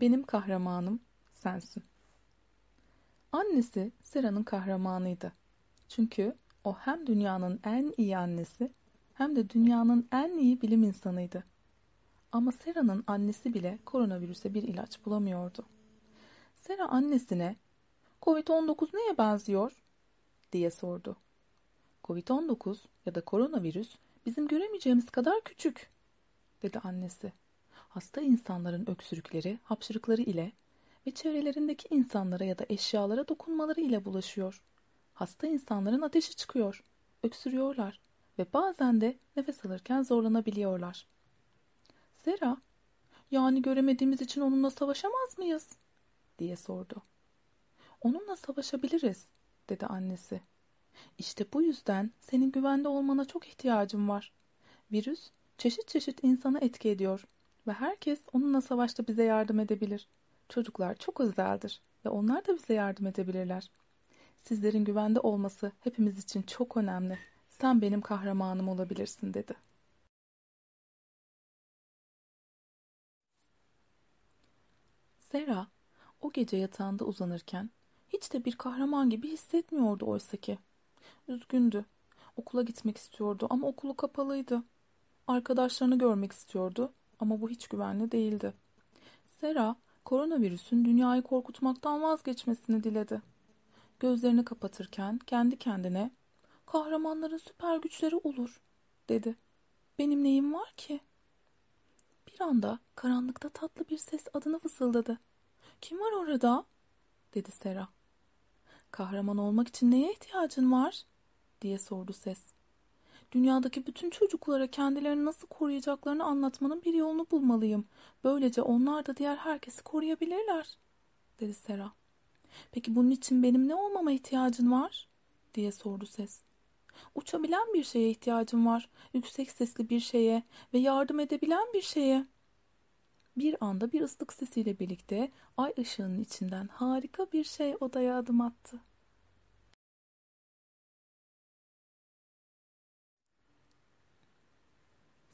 Benim kahramanım sensin. Annesi Sera'nın kahramanıydı. Çünkü o hem dünyanın en iyi annesi hem de dünyanın en iyi bilim insanıydı. Ama Sera'nın annesi bile koronavirüse bir ilaç bulamıyordu. Sera annesine Covid-19 neye benziyor? diye sordu. Covid-19 ya da koronavirüs bizim göremeyeceğimiz kadar küçük, dedi annesi. Hasta insanların öksürükleri, hapşırıkları ile ve çevrelerindeki insanlara ya da eşyalara dokunmaları ile bulaşıyor. Hasta insanların ateşi çıkıyor, öksürüyorlar ve bazen de nefes alırken zorlanabiliyorlar. Sera, yani göremediğimiz için onunla savaşamaz mıyız? diye sordu. Onunla savaşabiliriz, dedi annesi. İşte bu yüzden senin güvende olmana çok ihtiyacım var. Virüs çeşit çeşit insana etki ediyor ve herkes onunla savaşta bize yardım edebilir. Çocuklar çok özeldir ve onlar da bize yardım edebilirler. Sizlerin güvende olması hepimiz için çok önemli. Sen benim kahramanım olabilirsin dedi. Sera o gece yatağında uzanırken hiç de bir kahraman gibi hissetmiyordu oysa ki. Üzgündü. Okula gitmek istiyordu ama okulu kapalıydı. Arkadaşlarını görmek istiyordu ama bu hiç güvenli değildi. Sera, koronavirüsün dünyayı korkutmaktan vazgeçmesini diledi. Gözlerini kapatırken kendi kendine kahramanların süper güçleri olur dedi. Benim neyim var ki? Bir anda karanlıkta tatlı bir ses adını fısıldadı. Kim var orada? dedi Sera. Kahraman olmak için neye ihtiyacın var? diye sordu ses. Dünyadaki bütün çocuklara kendilerini nasıl koruyacaklarını anlatmanın bir yolunu bulmalıyım. Böylece onlar da diğer herkesi koruyabilirler, dedi Sera. Peki bunun için benim ne olmama ihtiyacın var? diye sordu ses. Uçabilen bir şeye ihtiyacım var. Yüksek sesli bir şeye ve yardım edebilen bir şeye. Bir anda bir ıslık sesiyle birlikte ay ışığının içinden harika bir şey odaya adım attı.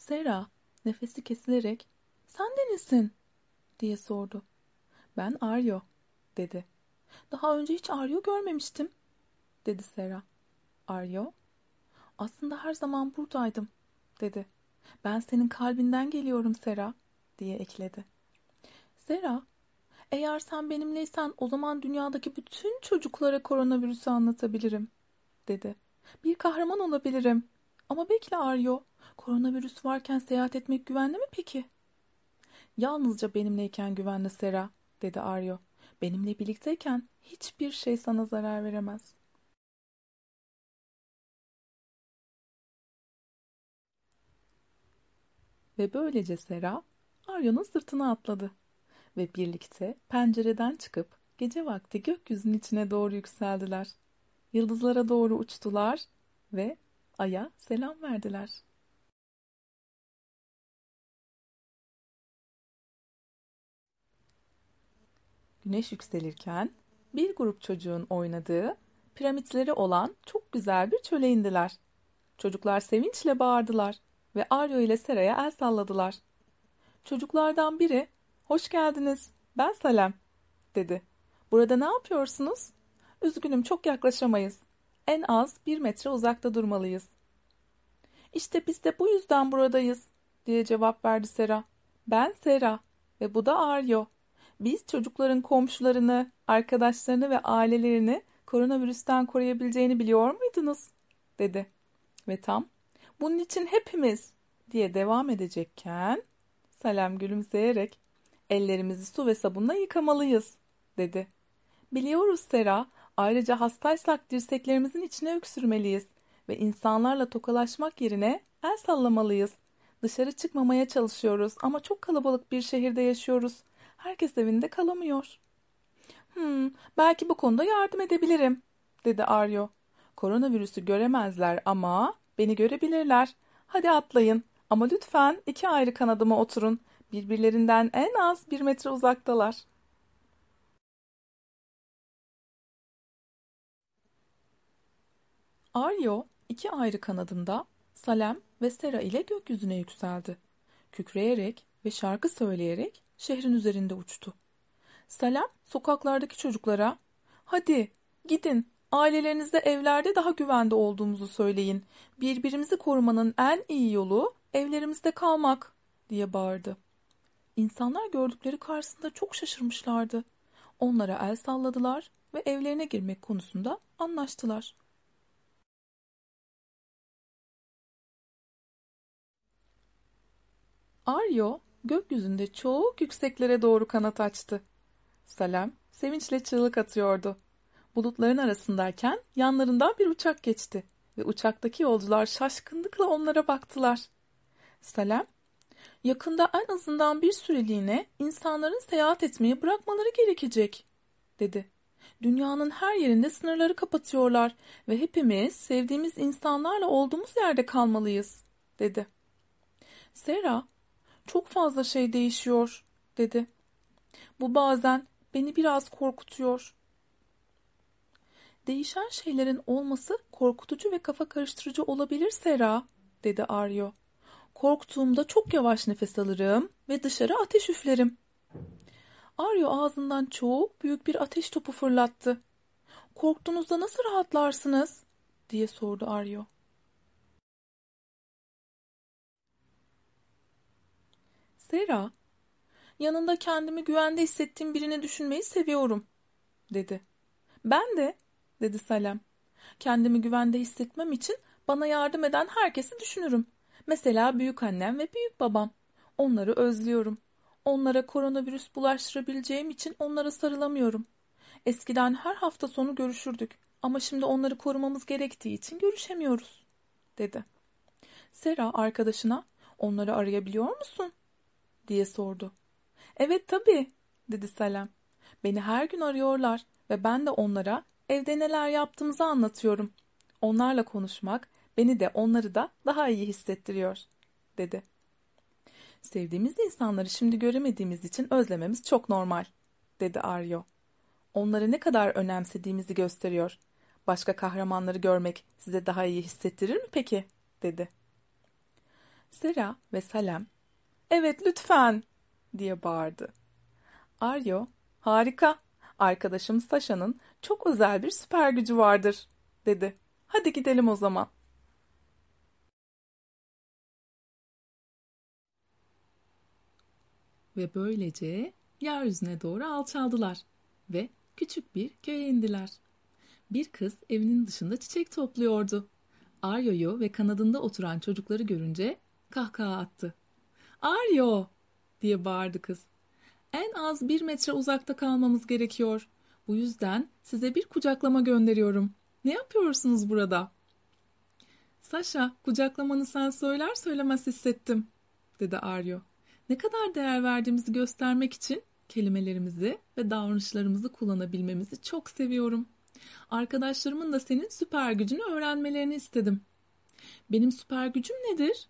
Sera nefesi kesilerek sen de diye sordu. Ben Aryo dedi. Daha önce hiç Aryo görmemiştim dedi Sera. Aryo aslında her zaman buradaydım dedi. Ben senin kalbinden geliyorum Sera diye ekledi. Sera eğer sen benimleysen o zaman dünyadaki bütün çocuklara koronavirüsü anlatabilirim dedi. Bir kahraman olabilirim. Ama bekle Aryo. Koronavirüs varken seyahat etmek güvenli mi peki? Yalnızca benimleyken güvenli Sera, dedi Aryo. Benimle birlikteyken hiçbir şey sana zarar veremez. Ve böylece Sera, Aryo'nun sırtına atladı. Ve birlikte pencereden çıkıp gece vakti gökyüzünün içine doğru yükseldiler. Yıldızlara doğru uçtular ve Ay'a selam verdiler. Güneş yükselirken bir grup çocuğun oynadığı, piramitleri olan çok güzel bir çöle indiler. Çocuklar sevinçle bağırdılar ve Aryo ile Sera'ya el salladılar. Çocuklardan biri, hoş geldiniz, ben Salem, dedi. Burada ne yapıyorsunuz? Üzgünüm çok yaklaşamayız. En az bir metre uzakta durmalıyız. İşte biz de bu yüzden buradayız, diye cevap verdi Sera. Ben Sera ve bu da Aryo. Biz çocukların komşularını, arkadaşlarını ve ailelerini koronavirüsten koruyabileceğini biliyor muydunuz? dedi. Ve tam bunun için hepimiz diye devam edecekken Salem gülümseyerek ellerimizi su ve sabunla yıkamalıyız dedi. Biliyoruz Sera ayrıca hastaysak dirseklerimizin içine öksürmeliyiz ve insanlarla tokalaşmak yerine el sallamalıyız. Dışarı çıkmamaya çalışıyoruz ama çok kalabalık bir şehirde yaşıyoruz. Herkes evinde kalamıyor. Hmm, belki bu konuda yardım edebilirim, dedi Aryo. Koronavirüsü göremezler ama beni görebilirler. Hadi atlayın ama lütfen iki ayrı kanadıma oturun. Birbirlerinden en az bir metre uzaktalar. Aryo iki ayrı kanadında Salem ve Sera ile gökyüzüne yükseldi. Kükreyerek ve şarkı söyleyerek şehrin üzerinde uçtu. Selam sokaklardaki çocuklara. Hadi gidin ailelerinizde evlerde daha güvende olduğumuzu söyleyin. Birbirimizi korumanın en iyi yolu evlerimizde kalmak diye bağırdı. İnsanlar gördükleri karşısında çok şaşırmışlardı. Onlara el salladılar ve evlerine girmek konusunda anlaştılar. Aryo gökyüzünde çok yükseklere doğru kanat açtı. Salem sevinçle çığlık atıyordu. Bulutların arasındayken yanlarından bir uçak geçti ve uçaktaki yolcular şaşkınlıkla onlara baktılar. Salem, yakında en azından bir süreliğine insanların seyahat etmeyi bırakmaları gerekecek, dedi. Dünyanın her yerinde sınırları kapatıyorlar ve hepimiz sevdiğimiz insanlarla olduğumuz yerde kalmalıyız, dedi. Sera, çok fazla şey değişiyor, dedi. Bu bazen beni biraz korkutuyor. Değişen şeylerin olması korkutucu ve kafa karıştırıcı olabilir Sera, dedi Aryo. Korktuğumda çok yavaş nefes alırım ve dışarı ateş üflerim. Aryo ağzından çok büyük bir ateş topu fırlattı. Korktuğunuzda nasıl rahatlarsınız? diye sordu Aryo. Sera, yanında kendimi güvende hissettiğim birini düşünmeyi seviyorum, dedi. Ben de, dedi Salem. Kendimi güvende hissetmem için bana yardım eden herkesi düşünürüm. Mesela büyük annem ve büyük babam. Onları özlüyorum. Onlara koronavirüs bulaştırabileceğim için onlara sarılamıyorum. Eskiden her hafta sonu görüşürdük ama şimdi onları korumamız gerektiği için görüşemiyoruz, dedi. Sera arkadaşına onları arayabiliyor musun? Diye sordu. Evet tabii, dedi Salem. Beni her gün arıyorlar ve ben de onlara evde neler yaptığımızı anlatıyorum. Onlarla konuşmak beni de onları da daha iyi hissettiriyor, dedi. Sevdiğimiz insanları şimdi göremediğimiz için özlememiz çok normal, dedi Aryo. Onları ne kadar önemsediğimizi gösteriyor. Başka kahramanları görmek size daha iyi hissettirir mi peki? dedi. Sera ve Salem, evet lütfen, diye bağırdı. Aryo, harika, arkadaşım Sasha'nın çok özel bir süper gücü vardır, dedi. Hadi gidelim o zaman. Ve böylece yeryüzüne doğru alçaldılar ve küçük bir köye indiler. Bir kız evinin dışında çiçek topluyordu. Aryo'yu ve kanadında oturan çocukları görünce kahkaha attı. Aryo! diye bağırdı kız. En az bir metre uzakta kalmamız gerekiyor. Bu yüzden size bir kucaklama gönderiyorum. Ne yapıyorsunuz burada? Saşa, kucaklamanı sen söyler söylemez hissettim, dedi Aryo. Ne kadar değer verdiğimizi göstermek için kelimelerimizi ve davranışlarımızı kullanabilmemizi çok seviyorum. Arkadaşlarımın da senin süper gücünü öğrenmelerini istedim. Benim süper gücüm nedir?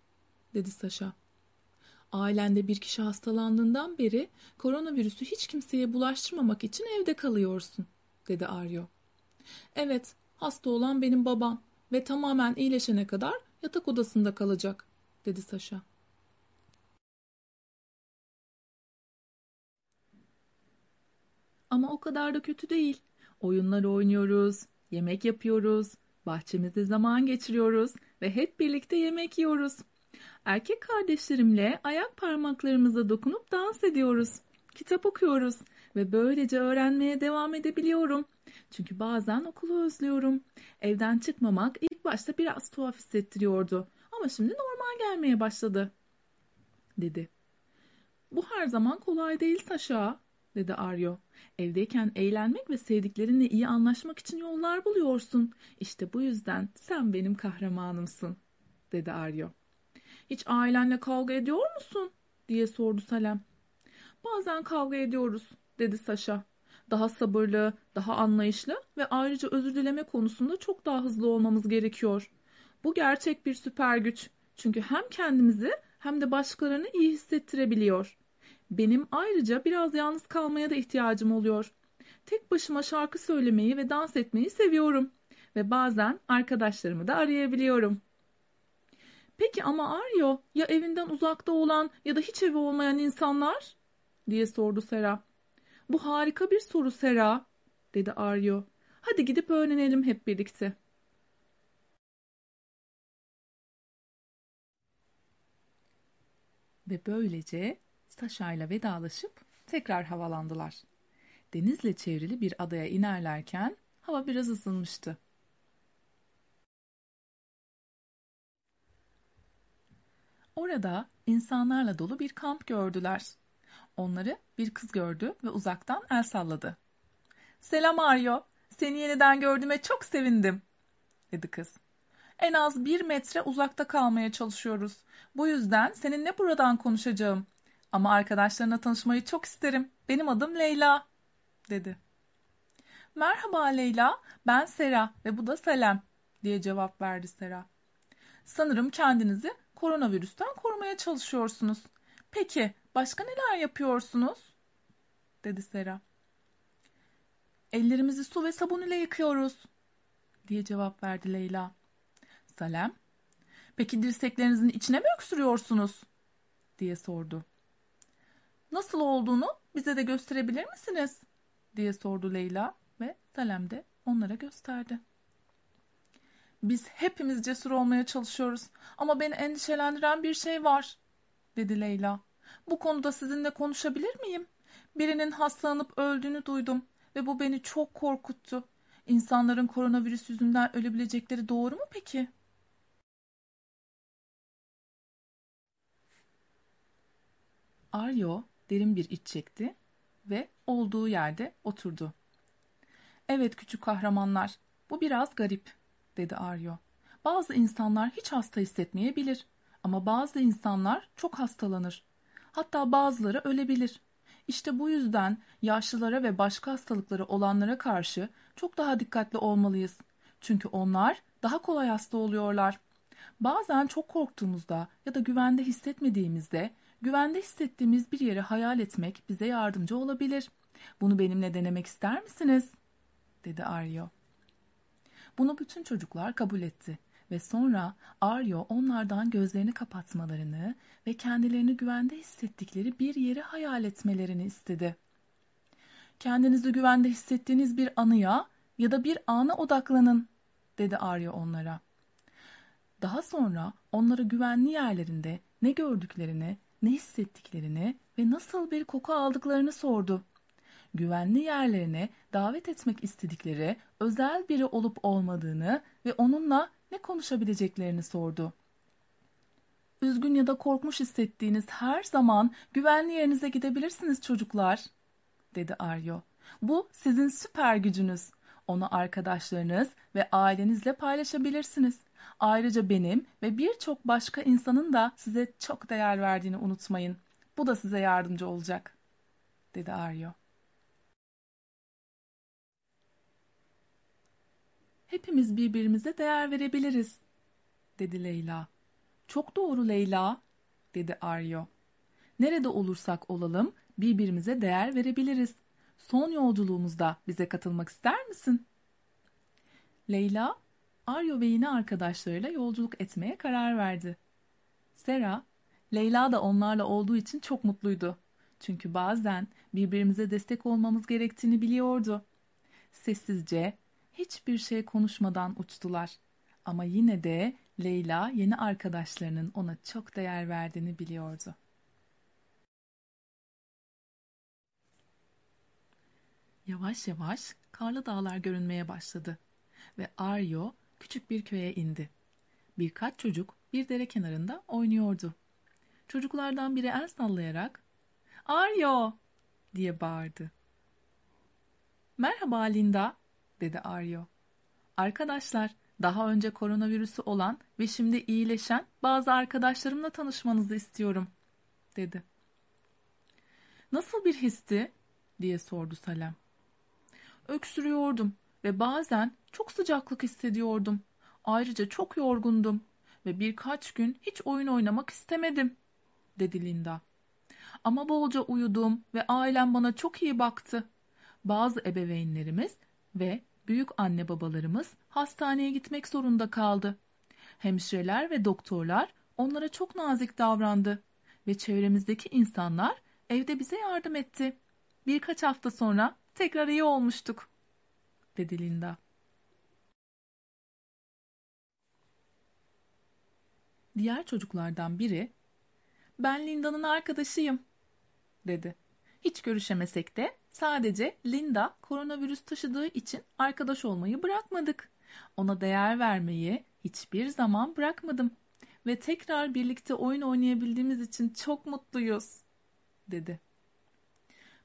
dedi Saşa. Ailende bir kişi hastalandığından beri koronavirüsü hiç kimseye bulaştırmamak için evde kalıyorsun, dedi Aryo. Evet, hasta olan benim babam ve tamamen iyileşene kadar yatak odasında kalacak, dedi Saşa. Ama o kadar da kötü değil. Oyunlar oynuyoruz, yemek yapıyoruz, bahçemizde zaman geçiriyoruz ve hep birlikte yemek yiyoruz. Erkek kardeşlerimle ayak parmaklarımıza dokunup dans ediyoruz. Kitap okuyoruz ve böylece öğrenmeye devam edebiliyorum. Çünkü bazen okulu özlüyorum. Evden çıkmamak ilk başta biraz tuhaf hissettiriyordu ama şimdi normal gelmeye başladı, dedi. Bu her zaman kolay değil Saşa, dedi Aryo. Evdeyken eğlenmek ve sevdiklerinle iyi anlaşmak için yollar buluyorsun. İşte bu yüzden sen benim kahramanımsın, dedi Aryo. Hiç ailenle kavga ediyor musun? diye sordu Salem. Bazen kavga ediyoruz, dedi Saşa. Daha sabırlı, daha anlayışlı ve ayrıca özür dileme konusunda çok daha hızlı olmamız gerekiyor. Bu gerçek bir süper güç. Çünkü hem kendimizi hem de başkalarını iyi hissettirebiliyor. Benim ayrıca biraz yalnız kalmaya da ihtiyacım oluyor. Tek başıma şarkı söylemeyi ve dans etmeyi seviyorum. Ve bazen arkadaşlarımı da arayabiliyorum. Peki ama Aryo ya evinden uzakta olan ya da hiç evi olmayan insanlar? diye sordu Sera. Bu harika bir soru Sera, dedi Aryo. Hadi gidip öğrenelim hep birlikte. Ve böylece Sasha ile vedalaşıp tekrar havalandılar. Denizle çevrili bir adaya inerlerken hava biraz ısınmıştı. Orada insanlarla dolu bir kamp gördüler. Onları bir kız gördü ve uzaktan el salladı. Selam Aryo, seni yeniden gördüğüme çok sevindim, dedi kız. En az bir metre uzakta kalmaya çalışıyoruz. Bu yüzden seninle buradan konuşacağım. Ama arkadaşlarına tanışmayı çok isterim. Benim adım Leyla, dedi. Merhaba Leyla, ben Sera ve bu da Selem, diye cevap verdi Sera. Sanırım kendinizi koronavirüsten korumaya çalışıyorsunuz. Peki başka neler yapıyorsunuz? dedi Sera. Ellerimizi su ve sabun ile yıkıyoruz diye cevap verdi Leyla. Salem, peki dirseklerinizin içine mi öksürüyorsunuz? diye sordu. Nasıl olduğunu bize de gösterebilir misiniz? diye sordu Leyla ve Salem de onlara gösterdi. Biz hepimiz cesur olmaya çalışıyoruz ama beni endişelendiren bir şey var, dedi Leyla. Bu konuda sizinle konuşabilir miyim? Birinin hastalanıp öldüğünü duydum ve bu beni çok korkuttu. İnsanların koronavirüs yüzünden ölebilecekleri doğru mu peki? Aryo derin bir iç çekti ve olduğu yerde oturdu. Evet küçük kahramanlar, bu biraz garip, dedi Aryo. Bazı insanlar hiç hasta hissetmeyebilir ama bazı insanlar çok hastalanır. Hatta bazıları ölebilir. İşte bu yüzden yaşlılara ve başka hastalıkları olanlara karşı çok daha dikkatli olmalıyız. Çünkü onlar daha kolay hasta oluyorlar. Bazen çok korktuğumuzda ya da güvende hissetmediğimizde güvende hissettiğimiz bir yeri hayal etmek bize yardımcı olabilir. Bunu benimle denemek ister misiniz? dedi Aryo. Bunu bütün çocuklar kabul etti ve sonra Aryo onlardan gözlerini kapatmalarını ve kendilerini güvende hissettikleri bir yeri hayal etmelerini istedi. Kendinizi güvende hissettiğiniz bir anıya ya da bir ana odaklanın, dedi Aryo onlara. Daha sonra onlara güvenli yerlerinde ne gördüklerini, ne hissettiklerini ve nasıl bir koku aldıklarını sordu. Güvenli yerlerine davet etmek istedikleri özel biri olup olmadığını ve onunla ne konuşabileceklerini sordu. Üzgün ya da korkmuş hissettiğiniz her zaman güvenli yerinize gidebilirsiniz çocuklar, dedi Aryo. Bu sizin süper gücünüz. Onu arkadaşlarınız ve ailenizle paylaşabilirsiniz. Ayrıca benim ve birçok başka insanın da size çok değer verdiğini unutmayın. Bu da size yardımcı olacak, dedi Aryo. Hepimiz birbirimize değer verebiliriz, dedi Leyla. Çok doğru Leyla, dedi Aryo. Nerede olursak olalım birbirimize değer verebiliriz. Son yolculuğumuzda bize katılmak ister misin? Leyla, Aryo ve yine arkadaşlarıyla yolculuk etmeye karar verdi. Sera, Leyla da onlarla olduğu için çok mutluydu. Çünkü bazen birbirimize destek olmamız gerektiğini biliyordu. Sessizce hiçbir şey konuşmadan uçtular. Ama yine de Leyla yeni arkadaşlarının ona çok değer verdiğini biliyordu. Yavaş yavaş karlı dağlar görünmeye başladı ve Aryo küçük bir köye indi. Birkaç çocuk bir dere kenarında oynuyordu. Çocuklardan biri el sallayarak "Aryo!" diye bağırdı. "Merhaba Linda." Dedi Aryo. Arkadaşlar, daha önce koronavirüsü olan ve şimdi iyileşen bazı arkadaşlarımla tanışmanızı istiyorum, dedi. Nasıl bir histi? diye sordu Salem. Öksürüyordum ve bazen çok sıcaklık hissediyordum. Ayrıca çok yorgundum ve birkaç gün hiç oyun oynamak istemedim, dedi Linda. Ama bolca uyudum ve ailem bana çok iyi baktı. Bazı ebeveynlerimiz ve büyük anne babalarımız hastaneye gitmek zorunda kaldı. Hemşireler ve doktorlar onlara çok nazik davrandı ve çevremizdeki insanlar evde bize yardım etti. birkaç hafta sonra tekrar iyi olmuştuk, dedi Linda. Diğer çocuklardan biri, ben Linda'nın arkadaşıyım, dedi. Hiç görüşemesek de sadece Linda koronavirüs taşıdığı için arkadaş olmayı bırakmadık. Ona değer vermeyi hiçbir zaman bırakmadım ve tekrar birlikte oyun oynayabildiğimiz için çok mutluyuz, dedi.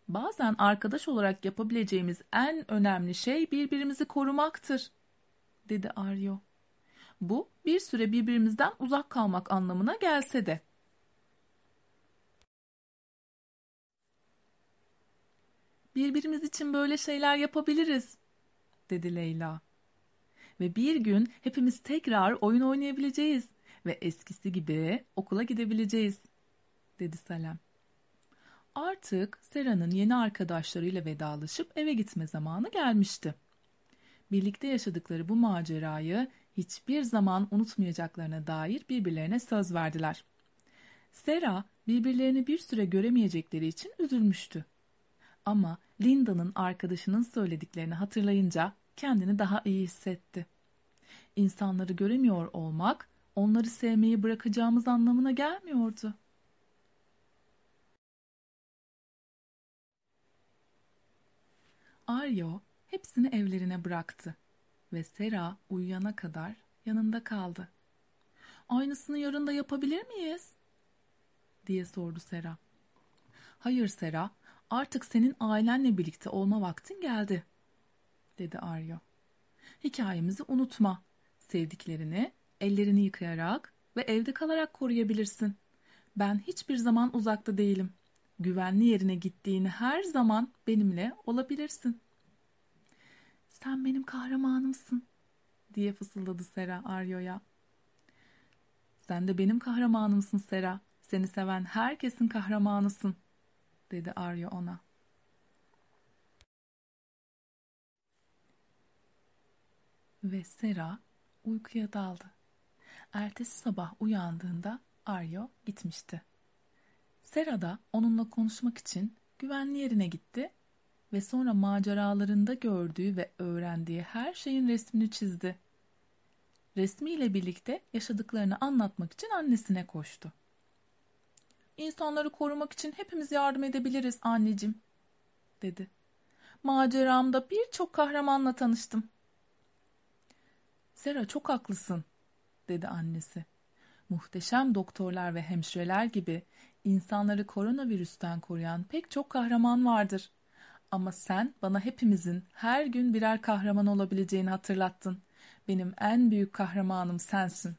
Bazen arkadaş olarak yapabileceğimiz en önemli şey birbirimizi korumaktır, dedi Aryo. Bu bir süre birbirimizden uzak kalmak anlamına gelse de. Birbirimiz için böyle şeyler yapabiliriz, dedi Leyla. Ve bir gün hepimiz tekrar oyun oynayabileceğiz ve eskisi gibi okula gidebileceğiz, dedi Salem. Artık Sera'nın yeni arkadaşlarıyla vedalaşıp eve gitme zamanı gelmişti. Birlikte yaşadıkları bu macerayı hiçbir zaman unutmayacaklarına dair birbirlerine söz verdiler. Sera birbirlerini bir süre göremeyecekleri için üzülmüştü. Ama Linda'nın arkadaşının söylediklerini hatırlayınca kendini daha iyi hissetti. İnsanları göremiyor olmak onları sevmeyi bırakacağımız anlamına gelmiyordu. Aryo hepsini evlerine bıraktı ve Sera uyuyana kadar yanında kaldı. Aynısını yarın da yapabilir miyiz? diye sordu Sera. Hayır Sera, artık senin ailenle birlikte olma vaktin geldi, dedi Aryo. Hikayemizi unutma. Sevdiklerini ellerini yıkayarak ve evde kalarak koruyabilirsin. Ben hiçbir zaman uzakta değilim. Güvenli yerine gittiğini her zaman benimle olabilirsin. Sen benim kahramanımsın diye fısıldadı Sera Aryo'ya. Sen de benim kahramanımsın Sera. Seni seven herkesin kahramanısın dedi Aryo ona. Ve Sera uykuya daldı. Ertesi sabah uyandığında Aryo gitmişti. Sera da onunla konuşmak için güvenli yerine gitti ve sonra maceralarında gördüğü ve öğrendiği her şeyin resmini çizdi. Resmiyle birlikte yaşadıklarını anlatmak için annesine koştu. İnsanları korumak için hepimiz yardım edebiliriz anneciğim, dedi. Maceramda birçok kahramanla tanıştım. Sera çok haklısın, dedi annesi. Muhteşem doktorlar ve hemşireler gibi insanları koronavirüsten koruyan pek çok kahraman vardır. Ama sen bana hepimizin her gün birer kahraman olabileceğini hatırlattın. Benim en büyük kahramanım sensin.